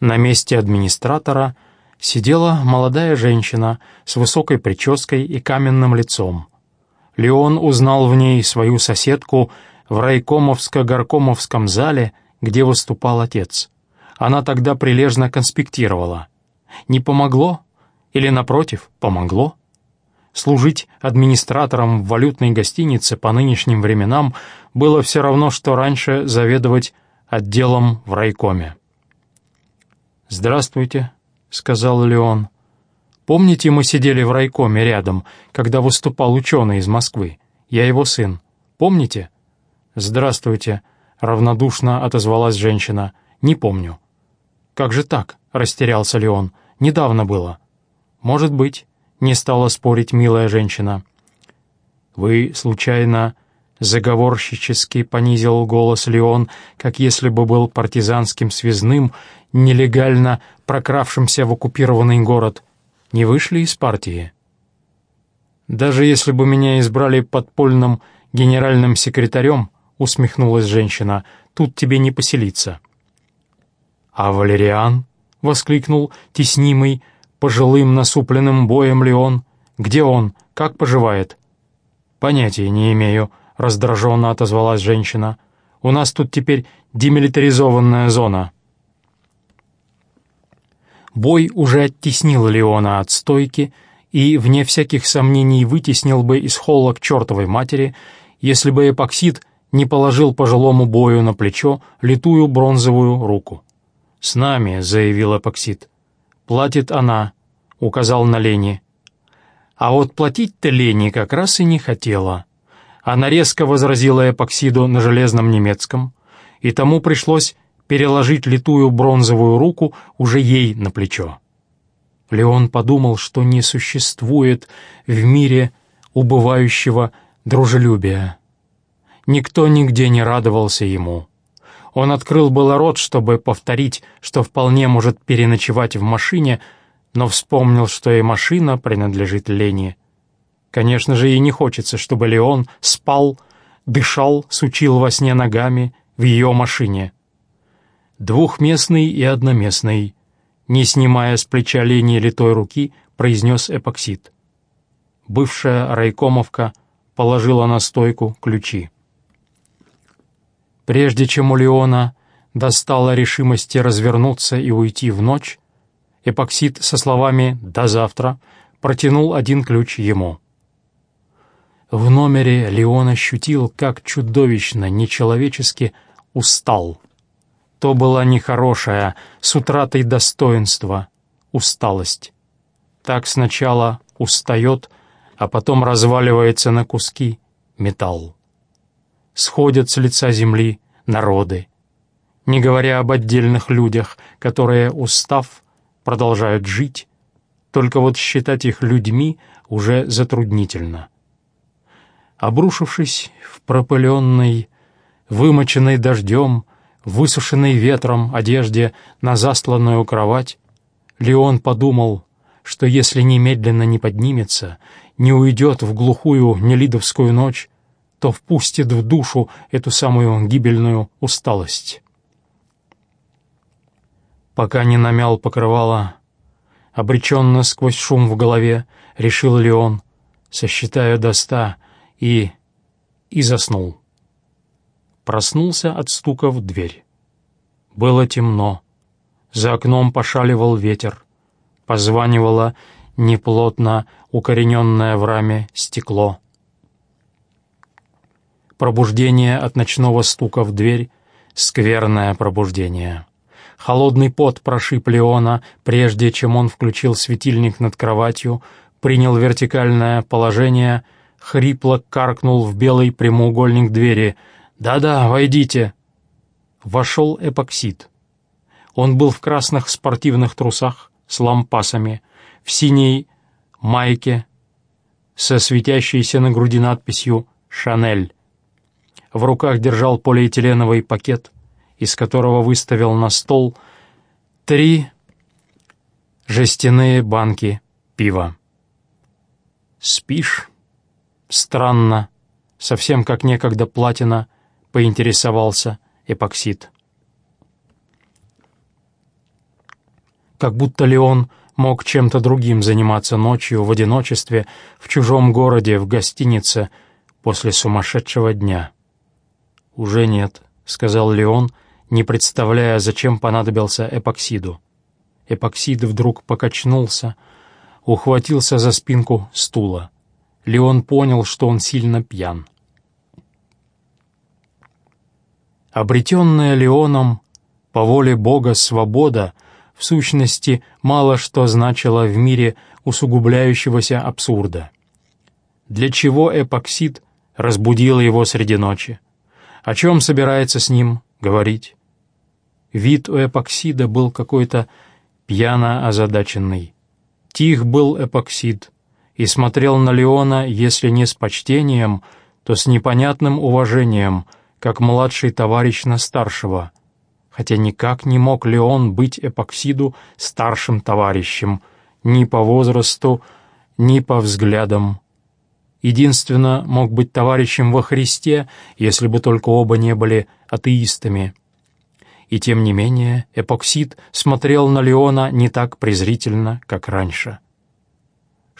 На месте администратора сидела молодая женщина с высокой прической и каменным лицом. Леон узнал в ней свою соседку в райкомовско-горкомовском зале, где выступал отец. Она тогда прилежно конспектировала. Не помогло? Или, напротив, помогло? Служить администратором в валютной гостинице по нынешним временам было все равно, что раньше заведовать отделом в райкоме. «Здравствуйте», — сказал Леон. «Помните, мы сидели в райкоме рядом, когда выступал ученый из Москвы? Я его сын. Помните?» «Здравствуйте», — равнодушно отозвалась женщина. «Не помню». «Как же так?» — растерялся Леон. «Недавно было». «Может быть», — не стала спорить милая женщина. «Вы, случайно, заговорщически понизил голос Леон, как если бы был партизанским связным, нелегально прокравшимся в оккупированный город, не вышли из партии? Даже если бы меня избрали подпольным генеральным секретарем, усмехнулась женщина, тут тебе не поселиться. А Валериан? — воскликнул теснимый, пожилым насупленным боем Леон. «Где он? Как поживает?» «Понятия не имею», — раздраженно отозвалась женщина. «У нас тут теперь демилитаризованная зона». Бой уже оттеснил Леона от стойки и, вне всяких сомнений, вытеснил бы из холла к чертовой матери, если бы эпоксид не положил пожилому бою на плечо литую бронзовую руку. «С нами», — заявил эпоксид. «Платит она», — указал на Лени. А вот платить-то Лени как раз и не хотела. Она резко возразила эпоксиду на железном немецком, и тому пришлось переложить литую бронзовую руку уже ей на плечо. Леон подумал, что не существует в мире убывающего дружелюбия. Никто нигде не радовался ему. Он открыл было рот, чтобы повторить, что вполне может переночевать в машине, но вспомнил, что и машина принадлежит Лене. Конечно же, ей не хочется, чтобы Леон спал, дышал, сучил во сне ногами в ее машине. Двухместный и одноместный, не снимая с плеча Лени литой руки, произнес эпоксид. Бывшая райкомовка положила на стойку ключи. Прежде чем у Леона достала решимости развернуться и уйти в ночь, эпоксид со словами «до завтра» протянул один ключ ему. В номере Леон ощутил, как чудовищно, нечеловечески устал. То была нехорошая, с утратой достоинства, усталость. Так сначала устает, а потом разваливается на куски металл сходят с лица земли народы, не говоря об отдельных людях, которые, устав, продолжают жить, только вот считать их людьми уже затруднительно. Обрушившись в пропыленной, вымоченной дождем, высушенной ветром одежде на застланную кровать, Леон подумал, что если немедленно не поднимется, не уйдет в глухую нелидовскую ночь, то впустит в душу эту самую гибельную усталость. Пока не намял покрывало, обреченно сквозь шум в голове, решил ли он, сосчитая до ста, и... и заснул. Проснулся от стука в дверь. Было темно. За окном пошаливал ветер. Позванивало неплотно укорененное в раме стекло. Пробуждение от ночного стука в дверь — скверное пробуждение. Холодный пот прошиб Леона, прежде чем он включил светильник над кроватью, принял вертикальное положение, хрипло каркнул в белый прямоугольник двери. «Да-да, войдите!» Вошел эпоксид. Он был в красных спортивных трусах с лампасами, в синей майке со светящейся на груди надписью «Шанель» в руках держал полиэтиленовый пакет, из которого выставил на стол три жестяные банки пива. «Спишь?» «Странно, совсем как некогда платина», — поинтересовался эпоксид. как будто Леон мог чем-то другим заниматься ночью в одиночестве в чужом городе, в гостинице, после сумасшедшего дня. «Уже нет», — сказал Леон, не представляя, зачем понадобился эпоксиду. Эпоксид вдруг покачнулся, ухватился за спинку стула. Леон понял, что он сильно пьян. Обретенная Леоном по воле Бога свобода в сущности мало что значила в мире усугубляющегося абсурда. Для чего эпоксид разбудил его среди ночи? О чем собирается с ним говорить? Вид у эпоксида был какой-то пьяно озадаченный. Тих был эпоксид и смотрел на Леона, если не с почтением, то с непонятным уважением, как младший товарищ на старшего. Хотя никак не мог Леон быть эпоксиду старшим товарищем, ни по возрасту, ни по взглядам. Единственно, мог быть товарищем во Христе, если бы только оба не были атеистами. И тем не менее эпоксид смотрел на Леона не так презрительно, как раньше.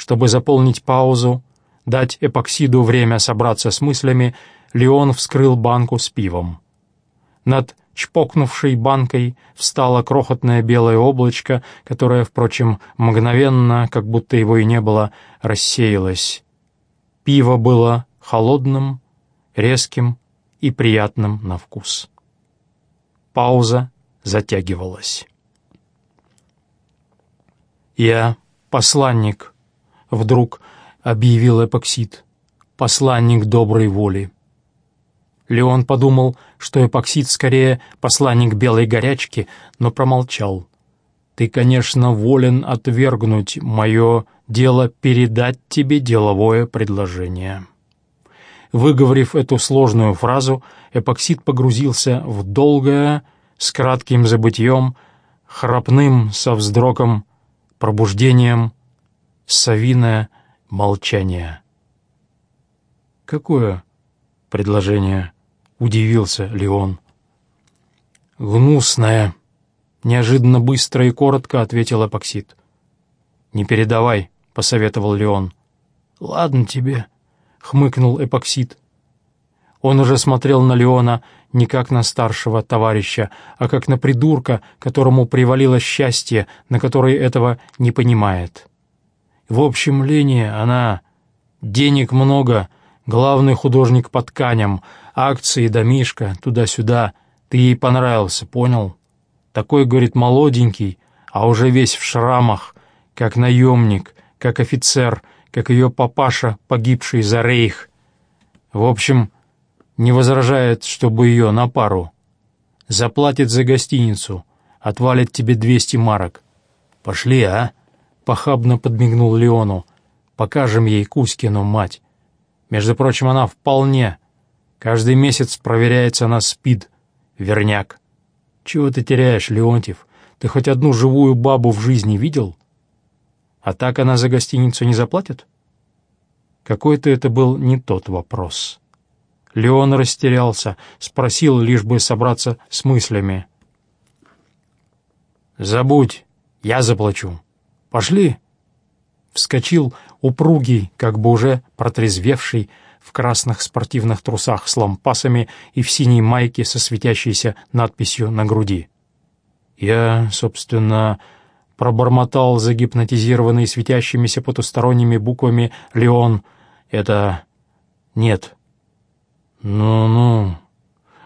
Чтобы заполнить паузу, дать эпоксиду время собраться с мыслями, Леон вскрыл банку с пивом. Над чпокнувшей банкой встало крохотное белое облачко, которое, впрочем, мгновенно, как будто его и не было, рассеялось. Пиво было холодным, резким и приятным на вкус. Пауза затягивалась. «Я посланник», — вдруг объявил Эпоксид, — «посланник доброй воли». Леон подумал, что Эпоксид скорее посланник белой горячки, но промолчал. «Ты, конечно, волен отвергнуть мое дело передать тебе деловое предложение». Выговорив эту сложную фразу, эпоксид погрузился в долгое, с кратким забытьем, храпным со вздроком, пробуждением, совиное молчание. «Какое предложение?» — удивился Леон. «Гнусное», — неожиданно быстро и коротко ответил эпоксид. «Не передавай», — посоветовал Леон. «Ладно тебе», — хмыкнул эпоксид. Он уже смотрел на Леона не как на старшего товарища, а как на придурка, которому привалило счастье, на которое этого не понимает. В общем, Лене она... Денег много, главный художник по тканям, акции, домишка, туда-сюда. Ты ей понравился, понял? Такой, говорит, молоденький, а уже весь в шрамах, как наемник, как офицер, как ее папаша, погибший за рейх. В общем, не возражает, чтобы ее на пару. Заплатит за гостиницу, отвалит тебе двести марок. Пошли, а?» — похабно подмигнул Леону. «Покажем ей Кузькину мать. Между прочим, она вполне. Каждый месяц проверяется на СПИД. Верняк. Чего ты теряешь, Леонтьев? Ты хоть одну живую бабу в жизни видел?» А так она за гостиницу не заплатит? Какой-то это был не тот вопрос. Леон растерялся, спросил, лишь бы собраться с мыслями. «Забудь, я заплачу. Пошли!» Вскочил упругий, как бы уже протрезвевший, в красных спортивных трусах с лампасами и в синей майке со светящейся надписью на груди. «Я, собственно, пробормотал загипнотизированный светящимися потусторонними буквами Леон. «Это... нет». «Ну-ну...»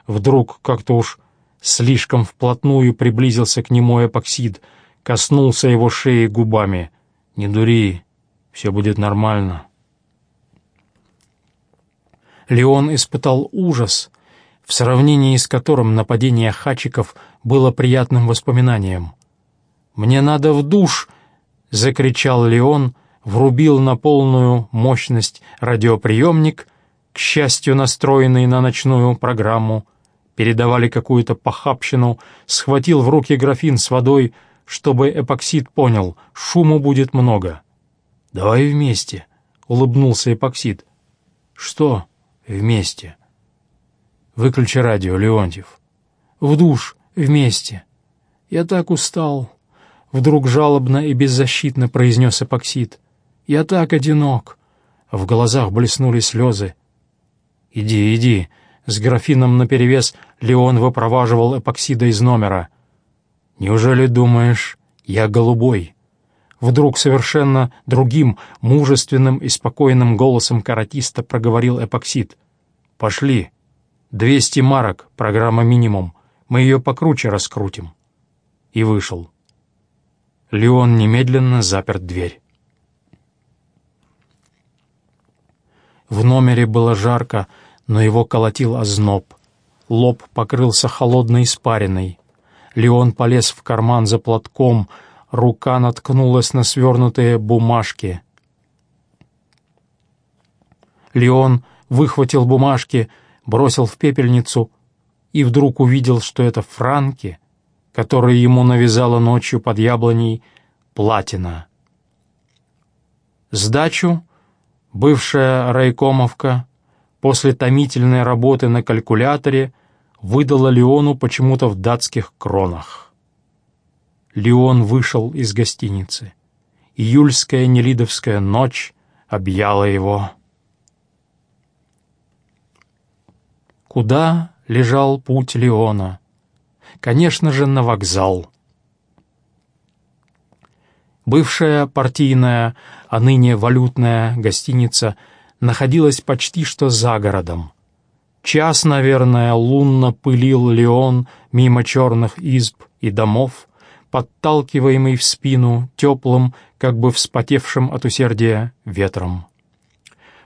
Вдруг как-то уж слишком вплотную приблизился к нему эпоксид, коснулся его шеи губами. «Не дури, все будет нормально». Леон испытал ужас, в сравнении с которым нападение хачиков было приятным воспоминанием. «Мне надо в душ!» — закричал Леон, врубил на полную мощность радиоприемник, к счастью, настроенный на ночную программу, передавали какую-то похабщину, схватил в руки графин с водой, чтобы эпоксид понял, шуму будет много. «Давай вместе», — улыбнулся эпоксид. «Что вместе?» «Выключи радио, Леонтьев». «В душ, вместе. Я так устал». вдруг жалобно и беззащитно произнес эпоксид. «Я так одинок!» В глазах блеснули слезы. «Иди, иди!» С графином наперевес Леон выпроваживал эпоксида из номера. «Неужели думаешь, я голубой?» Вдруг совершенно другим, мужественным и спокойным голосом каратиста проговорил эпоксид. «Пошли. Двести марок, программа минимум. Мы ее покруче раскрутим». И вышел. Леон немедленно запер дверь. В номере было жарко, но его колотил озноб. Лоб покрылся холодной испариной. Леон полез в карман за платком, рука наткнулась на свернутые бумажки. Леон выхватил бумажки, бросил в пепельницу и вдруг увидел, что это франки, которые ему навязала ночью под яблоней платина. Сдачу бывшая райкомовка после томительной работы на калькуляторе выдала Леону почему-то в датских кронах. Леон вышел из гостиницы. Июльская нелидовская ночь объяла его. Куда лежал путь Леона? Конечно же, на вокзал. Бывшая партийная, а ныне валютная гостиница находилась почти что за городом. Час, наверное, лунно пылил Леон мимо черных изб и домов, подталкиваемый в спину теплым, как бы вспотевшим от усердия ветром.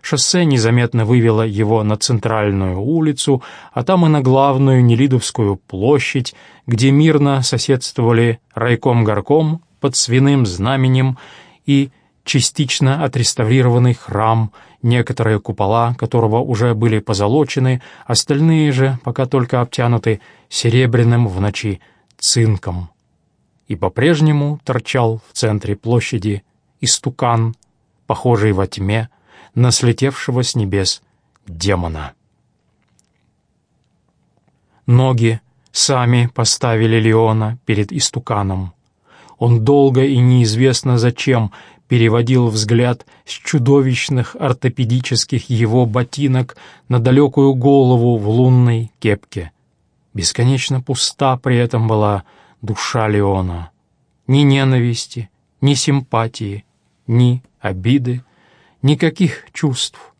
Шоссе незаметно вывело его на центральную улицу, а там и на главную Нелидовскую площадь, где мирно соседствовали райком-горком под свиным знаменем и частично отреставрированный храм, некоторые купола которого уже были позолочены, остальные же пока только обтянуты серебряным в ночи цинком и по-прежнему торчал в центре площади истукан, похожий во тьме на слетевшего с небес демона. Ноги сами поставили Леона перед истуканом. Он долго и неизвестно зачем переводил взгляд с чудовищных ортопедических его ботинок на далекую голову в лунной кепке. Бесконечно пуста при этом была душа Леона. Ни ненависти, ни симпатии, ни обиды, никаких чувств,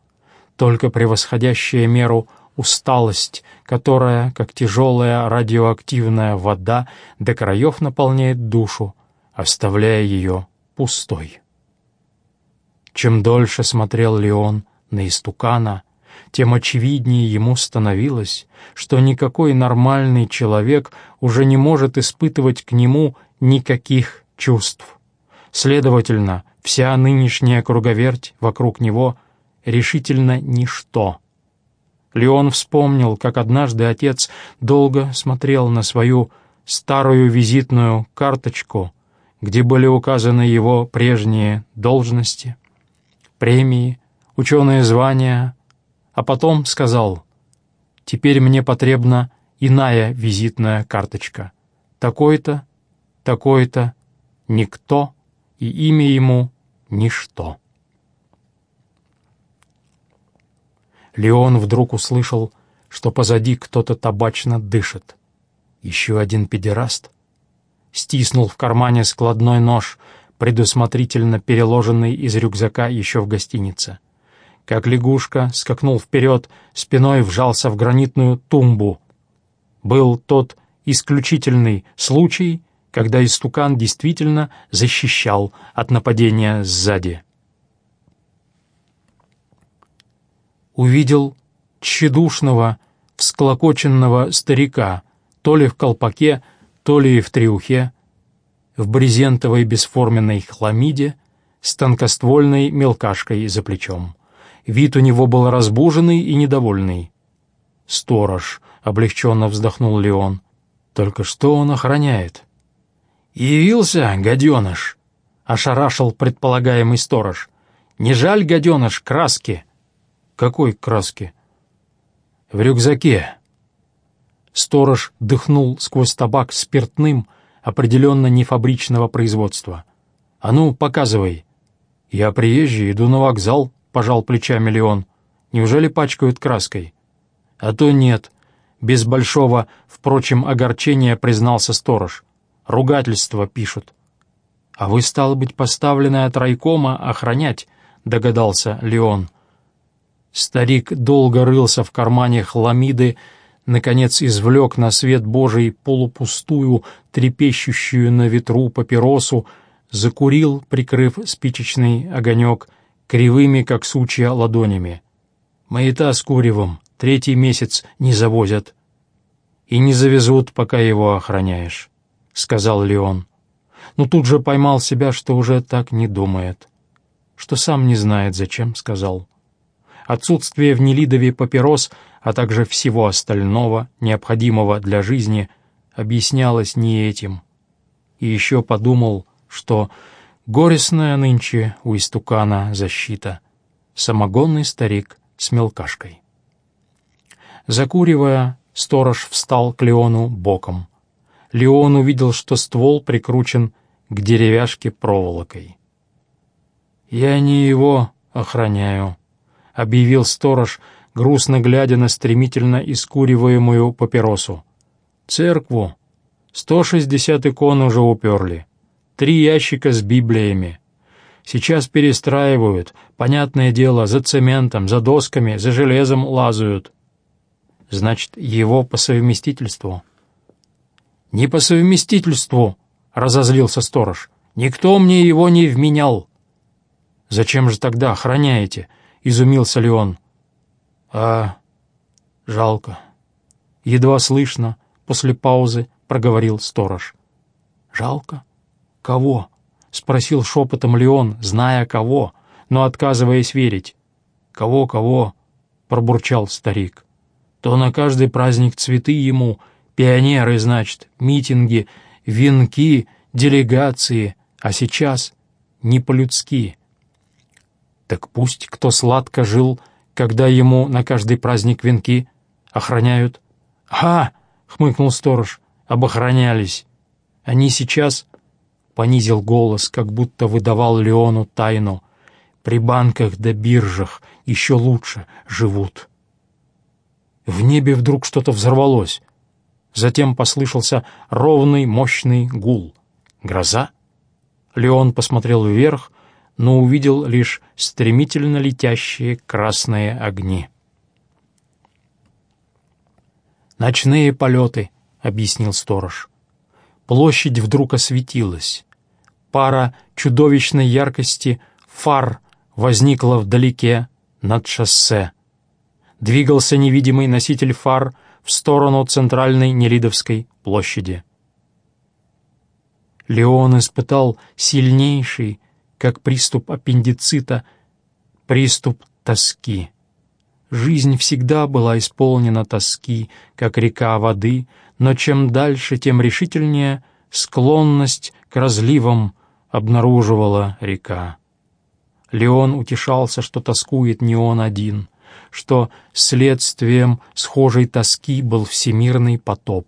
только превосходящая меру усталость, которая, как тяжелая радиоактивная вода, до краев наполняет душу, оставляя ее пустой. Чем дольше смотрел Леон на истукана, тем очевиднее ему становилось, что никакой нормальный человек уже не может испытывать к нему никаких чувств. Следовательно, вся нынешняя круговерть вокруг него решительно ничто. Леон вспомнил, как однажды отец долго смотрел на свою старую визитную карточку, где были указаны его прежние должности, премии, ученые звания, а потом сказал, «Теперь мне потребна иная визитная карточка. Такой-то, такой-то, никто, и имя ему ничто». Леон вдруг услышал, что позади кто-то табачно дышит. Еще один педераст. Стиснул в кармане складной нож, предусмотрительно переложенный из рюкзака еще в гостинице как лягушка, скакнул вперед, спиной вжался в гранитную тумбу. Был тот исключительный случай, когда истукан действительно защищал от нападения сзади. Увидел тщедушного, всклокоченного старика, то ли в колпаке, то ли в триухе, в брезентовой бесформенной хламиде с тонкоствольной мелкашкой за плечом. Вид у него был разбуженный и недовольный. «Сторож», — облегченно вздохнул Леон. «Только что он охраняет?» «Явился, гаденыш!» — ошарашил предполагаемый сторож. «Не жаль, гаденыш, краски?» «Какой краски?» «В рюкзаке». Сторож дыхнул сквозь табак спиртным, определенно не фабричного производства. «А ну, показывай!» «Я приезжий, иду на вокзал», — пожал плечами Леон. «Неужели пачкают краской?» «А то нет», — без большого, впрочем, огорчения признался сторож. «Ругательства пишут». «А вы, стало быть, поставлены от райкома охранять», — догадался Леон. Старик долго рылся в кармане хламиды, наконец извлек на свет Божий полупустую, трепещущую на ветру папиросу, закурил, прикрыв спичечный огонек, кривыми, как сучья, ладонями. «Маята с куревом третий месяц не завозят». «И не завезут, пока его охраняешь», — сказал Леон. Но тут же поймал себя, что уже так не думает, что сам не знает, зачем сказал. Отсутствие в Нелидове папирос, а также всего остального, необходимого для жизни, объяснялось не этим. И еще подумал, что горестная нынче у истукана защита, самогонный старик с мелкашкой. Закуривая, сторож встал к Леону боком. Леон увидел, что ствол прикручен к деревяшке проволокой. «Я не его охраняю», — объявил сторож, грустно глядя на стремительно искуриваемую папиросу. «Церкву. Сто шестьдесят икон уже уперли. Три ящика с библиями. Сейчас перестраивают, понятное дело, за цементом, за досками, за железом лазают. Значит, его по совместительству. «Не по совместительству», — разозлился сторож. «Никто мне его не вменял». «Зачем же тогда охраняете?» — изумился Леон. «А, жалко». Едва слышно, после паузы проговорил сторож. «Жалко? «Кого?» — спросил шепотом Леон, зная кого, но отказываясь верить. «Кого, кого?» — пробурчал старик. «То на каждый праздник цветы ему, пионеры, значит, митинги, венки, делегации, а сейчас не по-людски». «Так пусть кто сладко жил, когда ему на каждый праздник венки охраняют». «А!» — хмыкнул сторож. «Обохранялись. Они сейчас понизил голос, как будто выдавал Леону тайну. «При банках да биржах еще лучше живут». В небе вдруг что-то взорвалось. Затем послышался ровный, мощный гул. «Гроза?» Леон посмотрел вверх, но увидел лишь стремительно летящие красные огни. «Ночные полеты», — объяснил сторож. Площадь вдруг осветилась пара чудовищной яркости фар возникла вдалеке над шоссе. Двигался невидимый носитель фар в сторону центральной Нелидовской площади. Леон испытал сильнейший, как приступ аппендицита, приступ тоски. Жизнь всегда была исполнена тоски, как река воды, но чем дальше, тем решительнее склонность к разливам обнаруживала река. Леон утешался, что тоскует не он один, что следствием схожей тоски был всемирный потоп.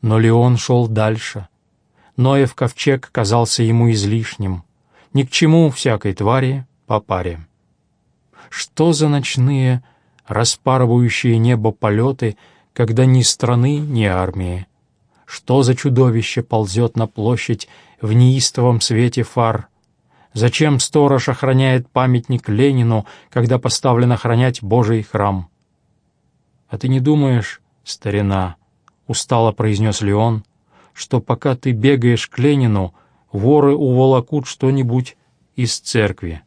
Но Леон шел дальше. Ноев ковчег казался ему излишним. Ни к чему всякой твари по паре. Что за ночные, распарывающие небо полеты, когда ни страны, ни армии? Что за чудовище ползет на площадь в неистовом свете фар. Зачем сторож охраняет памятник Ленину, когда поставлен охранять Божий храм? «А ты не думаешь, старина?» — устало произнес Леон, «что пока ты бегаешь к Ленину, воры уволокут что-нибудь из церкви».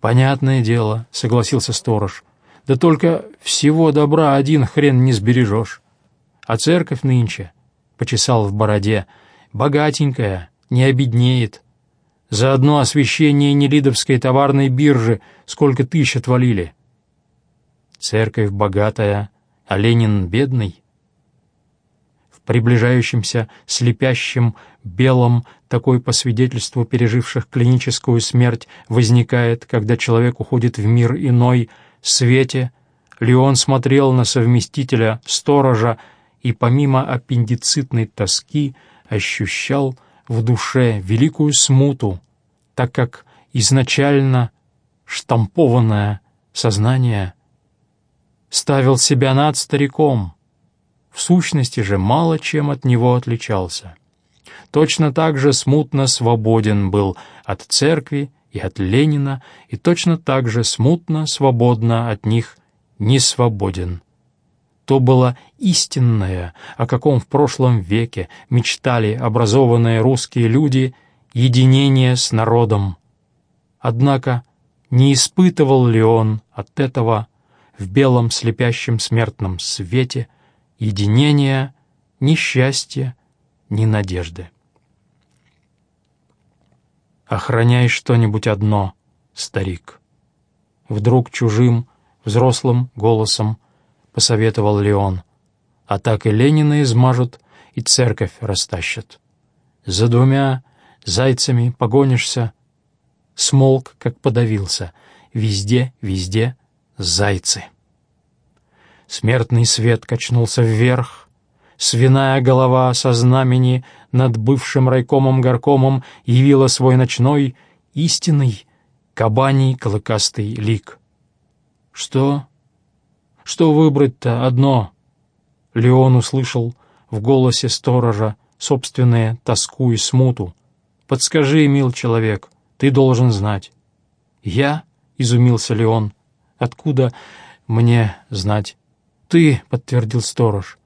«Понятное дело», — согласился сторож, «да только всего добра один хрен не сбережешь. А церковь нынче почесал в бороде. «Богатенькая, не обеднеет. За одно освещение Нелидовской товарной биржи сколько тысяч отвалили». «Церковь богатая, а Ленин бедный?» В приближающемся слепящем белом такой по свидетельству переживших клиническую смерть возникает, когда человек уходит в мир иной, свете, Леон смотрел на совместителя, сторожа, и помимо аппендицитной тоски ощущал в душе великую смуту, так как изначально штампованное сознание ставил себя над стариком, в сущности же мало чем от него отличался. Точно так же смутно свободен был от церкви и от Ленина, и точно так же смутно свободно от них не свободен. То было истинное, о каком в прошлом веке мечтали образованные русские люди, единение с народом. Однако не испытывал ли он от этого в белом слепящем смертном свете единения, ни счастья, ни надежды? «Охраняй что-нибудь одно, старик». Вдруг чужим, взрослым голосом посоветовал Леон. «А так и Ленина измажут, и церковь растащат. За двумя зайцами погонишься». Смолк, как подавился. Везде, везде зайцы. Смертный свет качнулся вверх, свиная голова со знамени над бывшим райкомом-горкомом явила свой ночной, истинный, кабаний клыкастый лик. «Что? Что выбрать-то одно?» Леон услышал в голосе сторожа собственные тоску и смуту. «Подскажи, мил человек, ты должен знать». «Я?» — изумился Леон. «Откуда мне знать?» «Ты», — подтвердил сторож.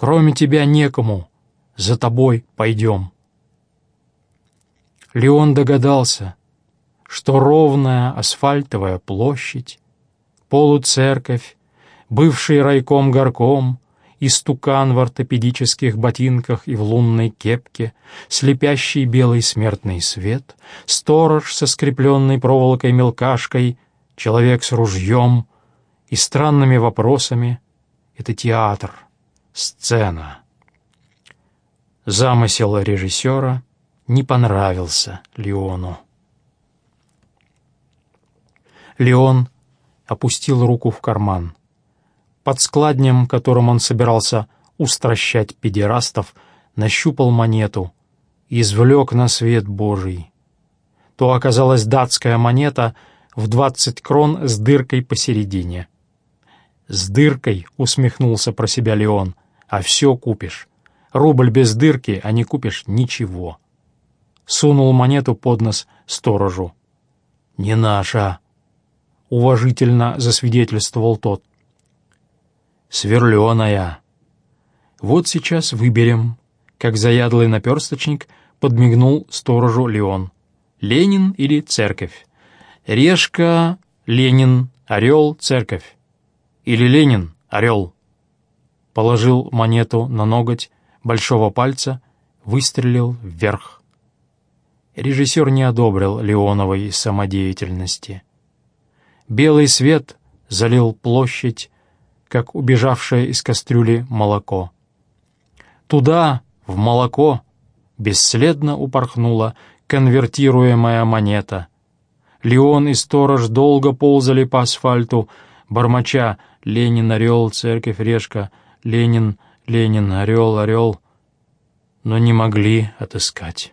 Кроме тебя некому. За тобой пойдем. Леон догадался, что ровная асфальтовая площадь, полуцерковь, бывший райком-горком, истукан в ортопедических ботинках и в лунной кепке, слепящий белый смертный свет, сторож со скрепленной проволокой мелкашкой, человек с ружьем и странными вопросами — это театр — Сцена. Замысел режиссера не понравился Леону. Леон опустил руку в карман. Под складнем, которым он собирался устращать педерастов, нащупал монету извлек на свет Божий. То оказалась датская монета в двадцать крон с дыркой посередине. «С дыркой», — усмехнулся про себя Леон, — «а все купишь. Рубль без дырки, а не купишь ничего». Сунул монету под нос сторожу. «Не наша», — уважительно засвидетельствовал тот. «Сверленая». «Вот сейчас выберем», — как заядлый наперсточник подмигнул сторожу Леон. «Ленин или церковь?» «Решка, Ленин, орел, церковь». Или Ленин, орел?» Положил монету на ноготь большого пальца, выстрелил вверх. Режиссер не одобрил Леоновой самодеятельности. Белый свет залил площадь, как убежавшее из кастрюли молоко. Туда, в молоко, бесследно упорхнула конвертируемая монета. Леон и сторож долго ползали по асфальту, бормоча Ленин, орел, церковь, решка, Ленин, Ленин, орел, орел, но не могли отыскать.